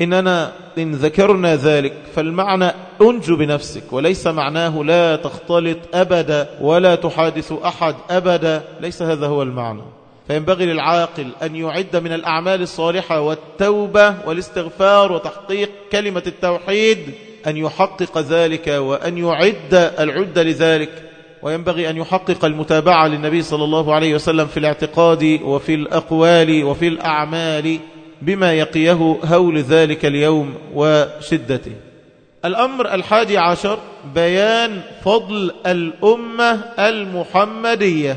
إننا إن ذكرنا ذلك فالمعنى أنجو بنفسك وليس معناه لا تختلط أبدا ولا تحادث أحد أبدا ليس هذا هو المعنى. فينبغي للعاقل أن يعد من الأعمال الصالحة والتوبة والاستغفار وتحقيق كلمة التوحيد أن يحقق ذلك وأن يعد العد لذلك وينبغي أن يحقق المتابعة للنبي صلى الله عليه وسلم في الاعتقاد وفي الأقوال وفي الأعمال بما يقيه هول ذلك اليوم وشدته. الأمر الحادي عشر بيان فضل الأمة المحمدية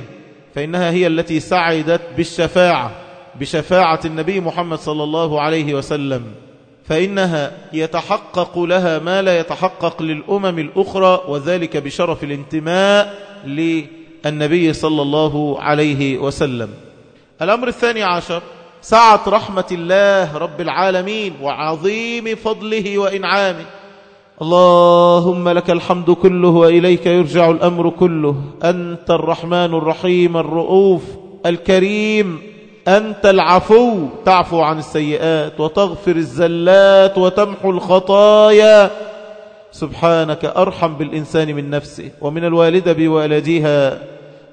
فإنها هي التي سعدت بالشفاعة بشفاعة النبي محمد صلى الله عليه وسلم. فإنها يتحقق لها ما لا يتحقق للأمم الأخرى وذلك بشرف الانتماء للنبي صلى الله عليه وسلم. الأمر الثاني عشر سعة رحمة الله رب العالمين وعظيم فضله وإنعامه. اللهم لك الحمد كله وإليك يرجع الأمر كله. أنت الرحمن الرحيم الرؤوف الكريم أنت العفو تعفو عن السيئات وتغفر الزلات وتمحو الخطايا. سبحانك أرحم بالإنسان من نفسه ومن الوالدة بوالدها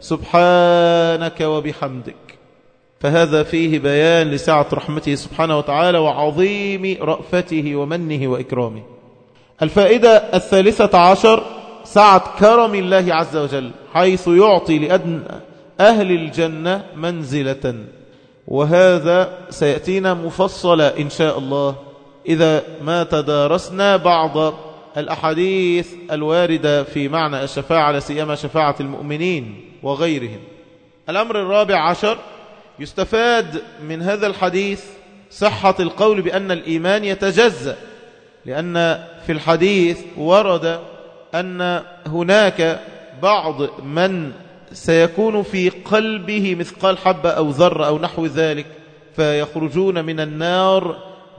سبحانك وبحمدك. فهذا فيه بيان لسعة رحمته سبحانه وتعالى وعظيم رأفته ومنه وإكرامه. الفائدة الثالثة عشر سعة كرم الله عز وجل حيث يعطي لأدنى أهل الجنة منزلة. وهذا سيأتينا مفصلا إن شاء الله. إذا ما تدارسنا بعض الأحاديث الواردة في معنى الشفاعة لسيما شفاعة المؤمنين وغيرهم. الأمر الرابع عشر يستفاد من هذا الحديث صحة القول بأن الإيمان يتجزأ لأن في الحديث ورد أن هناك بعض من سيكون في قلبه مثقال حبة أو ذر أو نحو ذلك فيخرجون من النار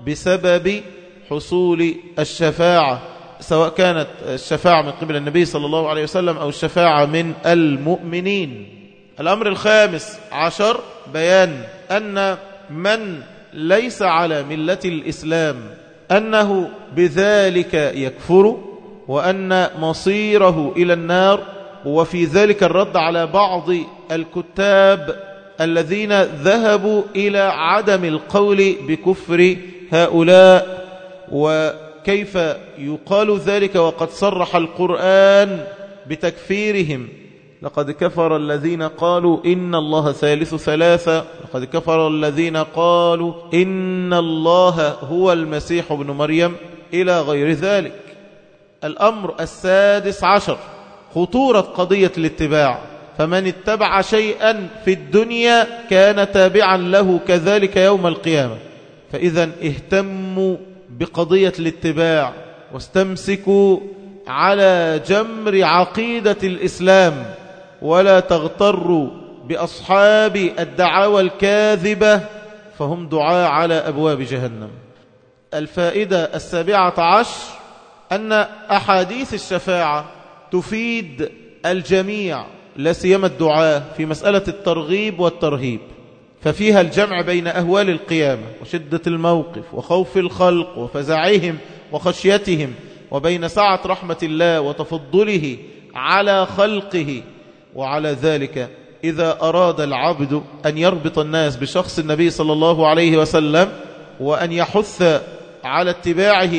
بسبب حصول الشفاعة سواء كانت الشفاعة من قبل النبي صلى الله عليه وسلم أو الشفاعة من المؤمنين. الأمر الخامس عشر بيان أن من ليس على ملة الإسلام أنه بذلك يكفر وأن مصيره إلى النار وفي ذلك الرد على بعض الكتاب الذين ذهبوا إلى عدم القول بكفر هؤلاء وكيف يقال ذلك وقد صرح القرآن بتكفيرهم. لقد كفر الذين قالوا إن الله ثالث ثلاثة. لقد كفر الذين قالوا إن الله هو المسيح ابن مريم إلى غير ذلك. الأمر السادس عشر. خطورة قضية الاتباع. فمن اتبع شيئا في الدنيا كان تابعا له كذلك يوم القيامة. فإذا اهتموا بقضية الاتباع واستمسكوا على جمر عقيدة الإسلام ولا تغتروا بأصحاب الدعاوى الكاذبة فهم دعاء على أبواب جهنم. الفائدة السابعة عشر أن أحاديث الشفاعة تفيد الجميع لا سيما الدعاء في مسألة الترغيب والترهيب. ففيها الجمع بين أهوال القيامة وشدة الموقف وخوف الخلق وفزعهم وخشيتهم وبين سعة رحمة الله وتفضله على خلقه. وعلى ذلك إذا أراد العبد أن يربط الناس بشخص النبي صلى الله عليه وسلم وأن يحث على اتباعه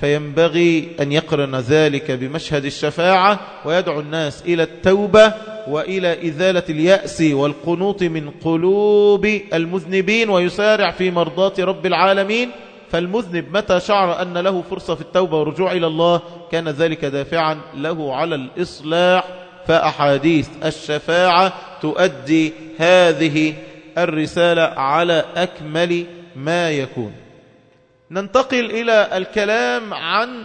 فينبغي أن يقرن ذلك بمشهد الشفاعة ويدعو الناس إلى التوبة وإلى إزالة اليأس والقنوط من قلوب المذنبين ويسارع في مرضات رب العالمين. فالمذنب متى شعر أن له فرصة في التوبة ورجوع إلى الله كان ذلك دافعا له على الإصلاح. فأحاديث الشفاعة تؤدي هذه الرسالة على أكمل ما يكون. ننتقل إلى الكلام عن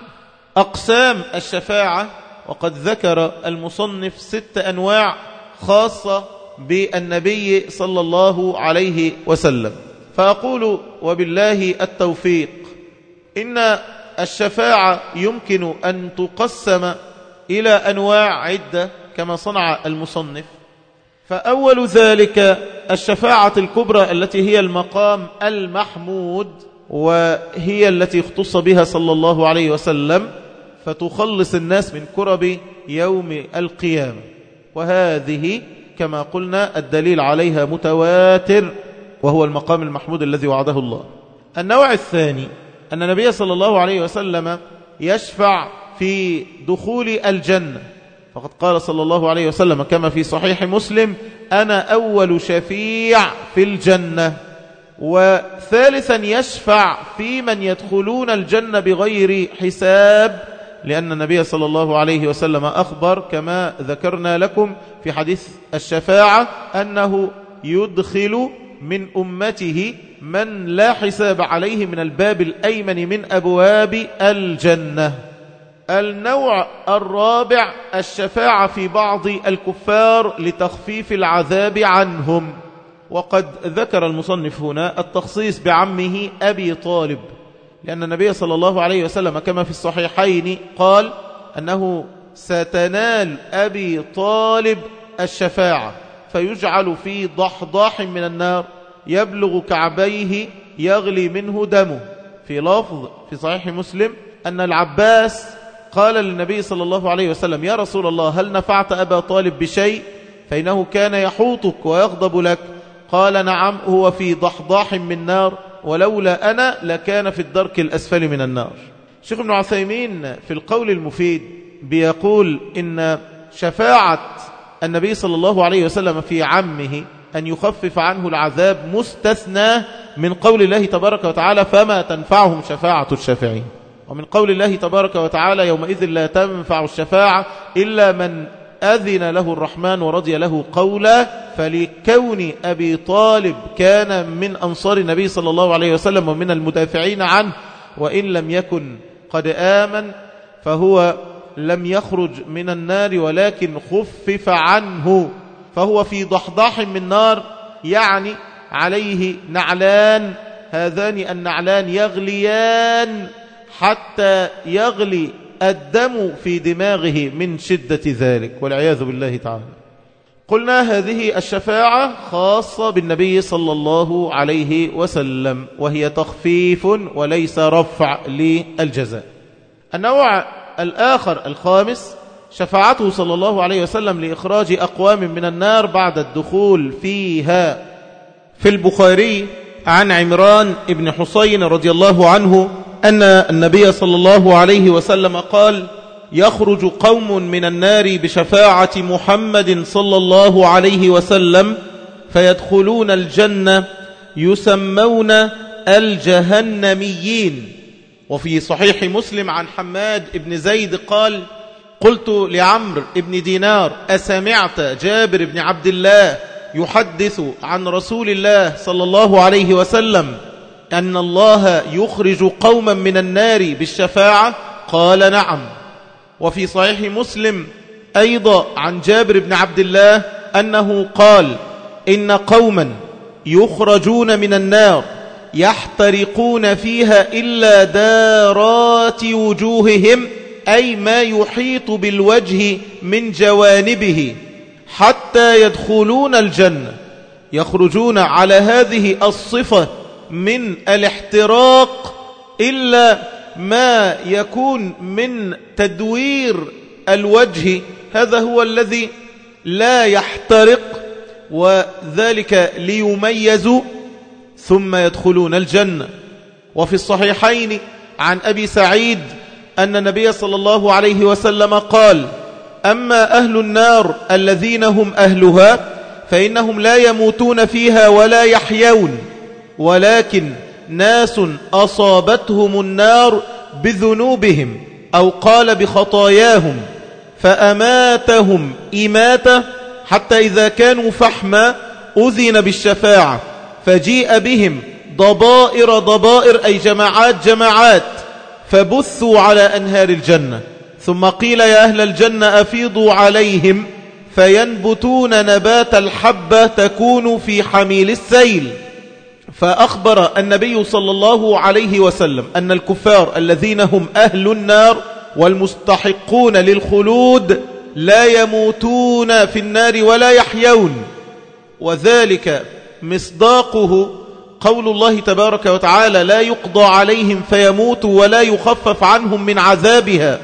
أقسام الشفاعة وقد ذكر المصنف ست أنواع خاصة بالنبي صلى الله عليه وسلم. فأقول وبالله التوفيق إن الشفاعة يمكن أن تقسم إلى أنواع عدة كما صنع المصنف. فأول ذلك الشفاعة الكبرى التي هي المقام المحمود وهي التي اختص بها صلى الله عليه وسلم فتخلص الناس من كرب يوم القيامة. وهذه كما قلنا الدليل عليها متواتر وهو المقام المحمود الذي وعده الله. النوع الثاني أن النبي صلى الله عليه وسلم يشفع في دخول الجنة. فقد قال صلى الله عليه وسلم كما في صحيح مسلم أنا أول شفيع في الجنة. وثالثا يشفع في من يدخلون الجنة بغير حساب لأن النبي صلى الله عليه وسلم أخبر كما ذكرنا لكم في حديث الشفاعة أنه يدخل من أمته من لا حساب عليه من الباب الأيمن من أبواب الجنة. النوع الرابع الشفاعة في بعض الكفار لتخفيف العذاب عنهم. وقد ذكر المصنف هنا التخصيص بعمه أبي طالب لأن النبي صلى الله عليه وسلم كما في الصحيحين قال أنه ستنال أبي طالب الشفاعة فيجعل في ضحضاح من النار يبلغ كعبيه يغلي منه دمه. في لفظ في صحيح مسلم أن العباس قال للنبي صلى الله عليه وسلم يا رسول الله هل نفعت أبا طالب بشيء؟ فإنه كان يحوطك ويغضب لك. قال نعم هو في ضحضاح من نار ولولا أنا لكان في الدرك الأسفل من النار. شيخ ابن عثيمين في القول المفيد بيقول إن شفاعة النبي صلى الله عليه وسلم في عمه أن يخفف عنه العذاب مستثنى من قول الله تبارك وتعالى فما تنفعهم شفاعة الشافعين. ومن قول الله تبارك وتعالى يومئذ لا تنفع الشفاعة إلا من أذن له الرحمن ورضي له قولا فلكون أبي طالب كان من أنصار النبي صلى الله عليه وسلم ومن المدافعين عنه وإن لم يكن قد آمن فهو لم يخرج من النار ولكن خفف عنه فهو في ضحضاح من نار يعني عليه نعلان هذان النعلان يغليان حتى يغلي الدم في دماغه من شدة ذلك والعياذ بالله تعالى. قلنا هذه الشفاعة خاصة بالنبي صلى الله عليه وسلم وهي تخفيف وليس رفع للجزاء. النوع الآخر الخامس شفاعته صلى الله عليه وسلم لإخراج أقوام من النار بعد الدخول فيها. في البخاري عن عمران ابن حسين رضي الله عنه أن النبي صلى الله عليه وسلم قال يخرج قوم من النار بشفاعة محمد صلى الله عليه وسلم فيدخلون الجنة يسمون الجهنميين. وفي صحيح مسلم عن حماد بن زيد قال قلت لعمر بن دينار أسمعت جابر بن عبد الله يحدث عن رسول الله صلى الله عليه وسلم؟ أن الله يخرج قوما من النار بالشفاعة؟ قال نعم. وفي صحيح مسلم أيضا عن جابر بن عبد الله أنه قال إن قوما يخرجون من النار يحترقون فيها إلا دارات وجوههم أي ما يحيط بالوجه من جوانبه حتى يدخلون الجنة. يخرجون على هذه الصفة من الاحتراق إلا ما يكون من تدوير الوجه. هذا هو الذي لا يحترق وذلك ليميزوا ثم يدخلون الجنة. وفي الصحيحين عن أبي سعيد أن النبي صلى الله عليه وسلم قال أما أهل النار الذين هم أهلها فإنهم لا يموتون فيها ولا يحيون. ولكن ناس أصابتهم النار بذنوبهم أو قال بخطاياهم فأماتهم إماتة حتى إذا كانوا فحما أذن بالشفاعة فجيء بهم ضبائر ضبائر أي جماعات جماعات فبثوا على أنهار الجنة ثم قيل يا أهل الجنة أفيضوا عليهم فينبتون نبات الحبة تكون في حميل السيل فأخبر النبي صلى الله عليه وسلم أن الكفار الذين هم أهل النار والمستحقون للخلود لا يموتون في النار ولا يحيون. وذلك مصداقه قول الله تبارك وتعالى لا يقضى عليهم فيموتوا ولا يخفف عنهم من عذابها.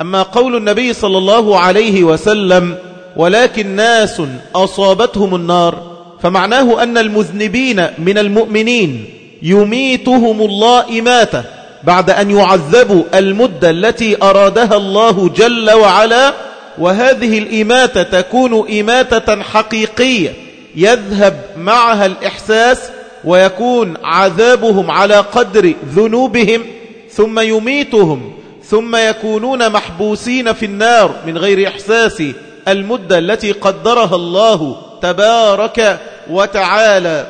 أما قول النبي صلى الله عليه وسلم ولكن ناس أصابتهم النار فمعناه أن المذنبين من المؤمنين يميتهم الله إماتة بعد أن يعذبوا المدة التي أرادها الله جل وعلا وهذه الإماتة تكون إماتة حقيقية يذهب معها الإحساس ويكون عذابهم على قدر ذنوبهم ثم يميتهم ثم يكونون محبوسين في النار من غير إحساس المدة التي قدرها الله تبارك وتعالى.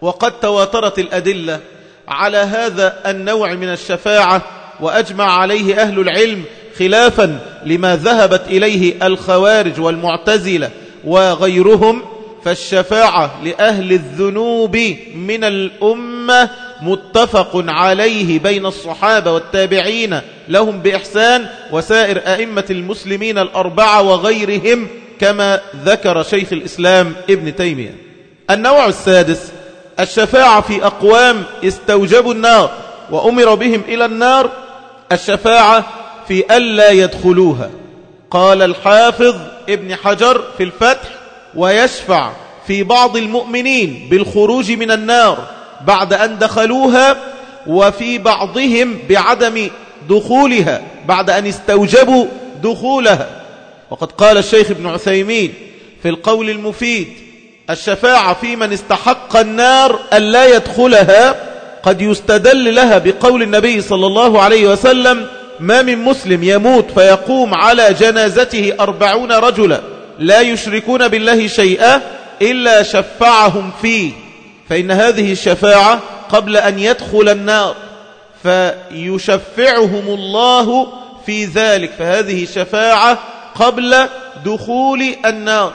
وقد تواترت الأدلة على هذا النوع من الشفاعة وأجمع عليه أهل العلم خلافا لما ذهبت إليه الخوارج والمعتزلة وغيرهم. فالشفاعة لأهل الذنوب من الأمة متفق عليه بين الصحابة والتابعين لهم بإحسان وسائر أئمة المسلمين الأربعة وغيرهم. كما ذكر شيخ الإسلام ابن تيمية. النوع السادس الشفاعة في أقوام استوجبوا النار وأمر بهم إلى النار الشفاعة في ألا يدخلوها. قال الحافظ ابن حجر في الفتح ويشفع في بعض المؤمنين بالخروج من النار بعد أن دخلوها وفي بعضهم بعدم دخولها بعد أن استوجبوا دخولها. وقد قال الشيخ ابن عثيمين في القول المفيد الشفاعة في من استحق النار ألا يدخلها قد يستدل لها بقول النبي صلى الله عليه وسلم ما من مسلم يموت فيقوم على جنازته أربعون رجلا لا يشركون بالله شيئا إلا شفعهم فيه فإن هذه الشفاعة قبل أن يدخل النار فيشفعهم الله في ذلك فهذه شفاعة قبل دخول النار.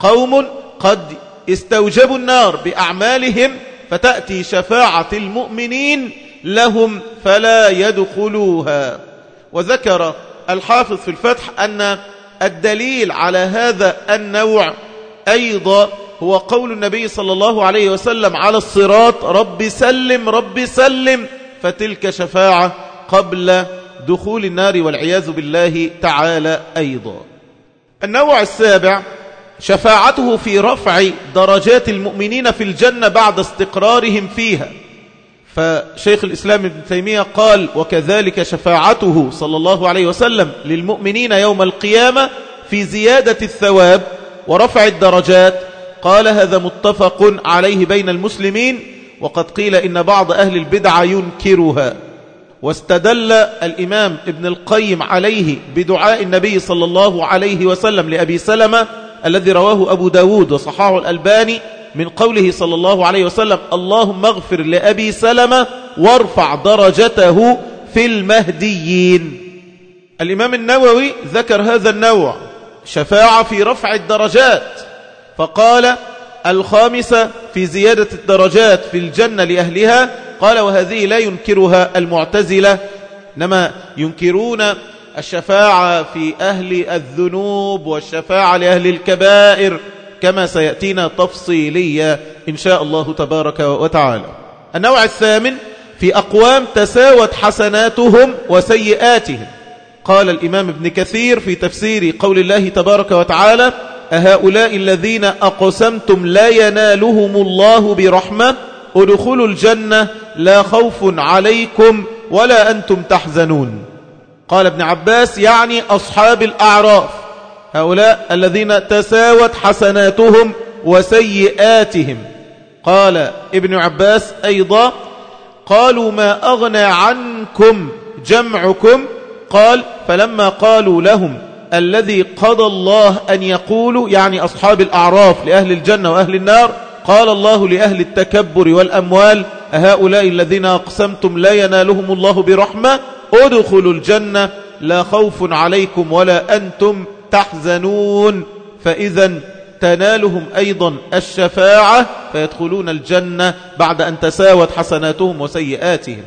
قوم قد استوجبوا النار بأعمالهم فتأتي شفاعة المؤمنين لهم فلا يدخلوها. وذكر الحافظ في الفتح أن الدليل على هذا النوع أيضا هو قول النبي صلى الله عليه وسلم على الصراط رب سلم رب سلم. فتلك شفاعة قبل دخول النار والعياذ بالله تعالى أيضا. النوع السابع شفاعته في رفع درجات المؤمنين في الجنة بعد استقرارهم فيها. فشيخ الإسلام ابن تيمية قال وكذلك شفاعته صلى الله عليه وسلم للمؤمنين يوم القيامة في زيادة الثواب ورفع الدرجات قال هذا متفق عليه بين المسلمين وقد قيل إن بعض أهل البدع ينكرها واستدل الإمام ابن القيم عليه بدعاء النبي صلى الله عليه وسلم لأبي سلمة الذي رواه أبو داود وصحاه الألباني من قوله صلى الله عليه وسلم اللهم اغفر لأبي سلمة وارفع درجته في المهديين. الإمام النووي ذكر هذا النوع شفاعة في رفع الدرجات فقال الخامسة في زيادة الدرجات في الجنة لأهلها قال وهذه لا ينكرها المعتزلة إنما ينكرون الشفاعة في أهل الذنوب والشفاعة لأهل الكبائر كما سيأتينا تفصيليا إن شاء الله تبارك وتعالى. النوع الثامن في أقوام تساوت حسناتهم وسيئاتهم. قال الإمام ابن كثير في تفسير قول الله تبارك وتعالى أهؤلاء الذين أقسمتم لا ينالهم الله برحمة ادخلوا الجنة لا خوف عليكم ولا أنتم تحزنون. قال ابن عباس يعني أصحاب الأعراف هؤلاء الذين تساوت حسناتهم وسيئاتهم. قال ابن عباس أيضا قالوا ما أغنى عنكم جمعكم؟ قال فلما قالوا لهم الذي قضى الله أن يقولوا يعني أصحاب الأعراف لأهل الجنة وأهل النار قال الله لأهل التكبر والأموال أهؤلاء الذين أقسمتم لا ينالهم الله برحمة؟ ادخلوا الجنة لا خوف عليكم ولا أنتم تحزنون. فإذا تنالهم أيضا الشفاعة فيدخلون الجنة بعد أن تساوت حسناتهم وسيئاتهم.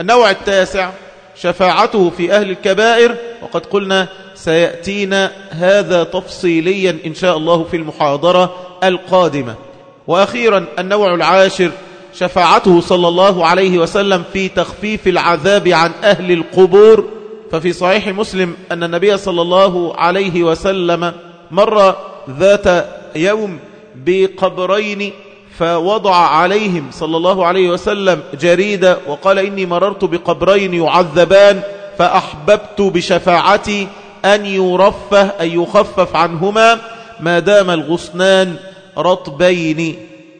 النوع التاسع شفاعته في أهل الكبائر وقد قلنا سيأتينا هذا تفصيليا إن شاء الله في المحاضرة القادمة. وأخيرا النوع العاشر شفاعته صلى الله عليه وسلم في تخفيف العذاب عن أهل القبور. ففي صحيح مسلم أن النبي صلى الله عليه وسلم مر ذات يوم بقبرين فوضع عليهم صلى الله عليه وسلم جريدة وقال إني مررت بقبرين يعذبان فأحببت بشفاعتي أن يرفه أن يخفف عنهما ما دام الغصنان. رطبين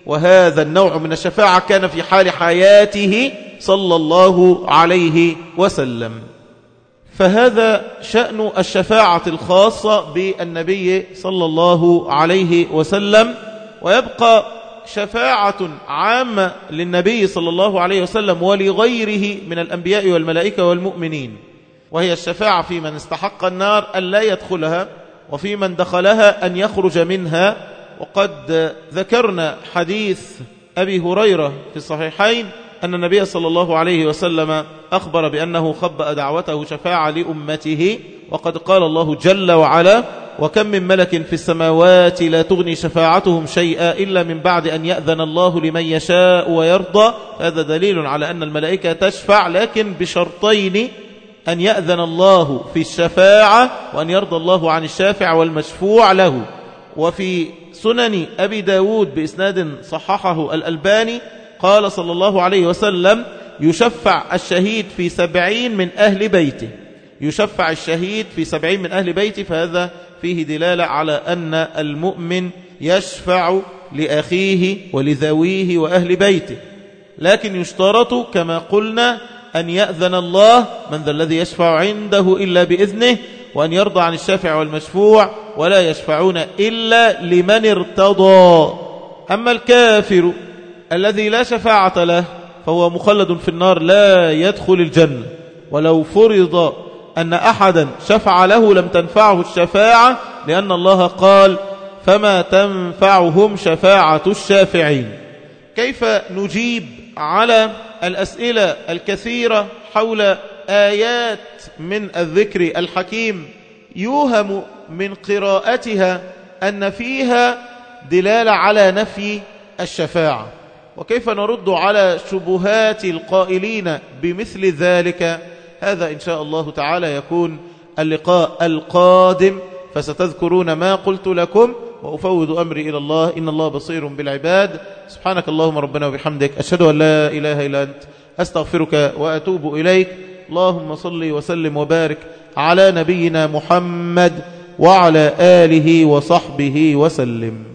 وهذا النوع من الشفاعة كان في حال حياته صلى الله عليه وسلم. فهذا شأن الشفاعة الخاصة بالنبي صلى الله عليه وسلم. ويبقى شفاعة عامة للنبي صلى الله عليه وسلم ولغيره من الأنبياء والملائكة والمؤمنين. وهي الشفاعة في من استحق النار أن لا يدخلها وفي من دخلها أن يخرج منها. وقد ذكرنا حديث أبي هريرة في الصحيحين أن النبي صلى الله عليه وسلم أخبر بأنه خبأ دعوته شفاعة لأمته وقد قال الله جل وعلا وكم من ملك في السماوات لا تغني شفاعتهم شيئا إلا من بعد أن يأذن الله لمن يشاء ويرضى. هذا دليل على أن الملائكة تشفع لكن بشرطين أن يأذن الله في الشفاعة وأن يرضى الله عن الشافع والمشفوع له. وفي سنن أبي داود بإسناد صححه الألباني قال صلى الله عليه وسلم يشفع الشهيد في سبعين من أهل بيته. يشفع الشهيد في سبعين من أهل بيته فهذا فيه دلالة على أن المؤمن يشفع لأخيه ولذويه وأهل بيته. لكن يشترط كما قلنا أن يأذن الله من ذا الذي يشفع عنده إلا بإذنه وأن يرضى عن الشافع والمشفوع ولا يشفعون إلا لمن ارتضى. أما الكافر الذي لا شفاعة له فهو مخلد في النار لا يدخل الجنة. ولو فرض أن أحدا شفع له لم تنفعه الشفاعة لأن الله قال فما تنفعهم شفاعة الشافعين كيف نجيب على الأسئلة الكثيرة حول آيات من الذكر الحكيم يوهم من قراءتها أن فيها دلالة على نفي الشفاعة. وكيف نرد على شبهات القائلين بمثل ذلك؟ هذا إن شاء الله تعالى يكون اللقاء القادم. فستذكرون ما قلت لكم وأفوض أمري إلى الله. إن الله بصير بالعباد. سبحانك اللهم ربنا وبحمدك. أشهد أن لا إله إلا أنت. أستغفرك وأتوب إليك. اللهم صل وسلم وبارك على نبينا محمد وعلى آله وصحبه وسلم.